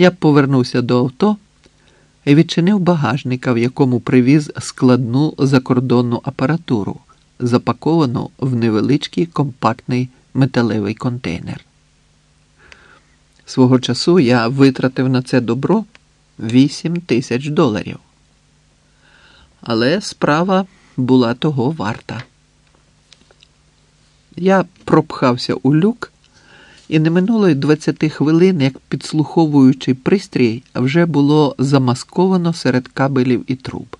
Я повернувся до авто і відчинив багажника, в якому привіз складну закордонну апаратуру, запаковану в невеличкий компактний металевий контейнер. Свого часу я витратив на це добро 8 тисяч доларів. Але справа була того варта. Я пропхався у люк, і не минуло й 20 хвилин, як підслуховуючий пристрій вже було замасковано серед кабелів і труб.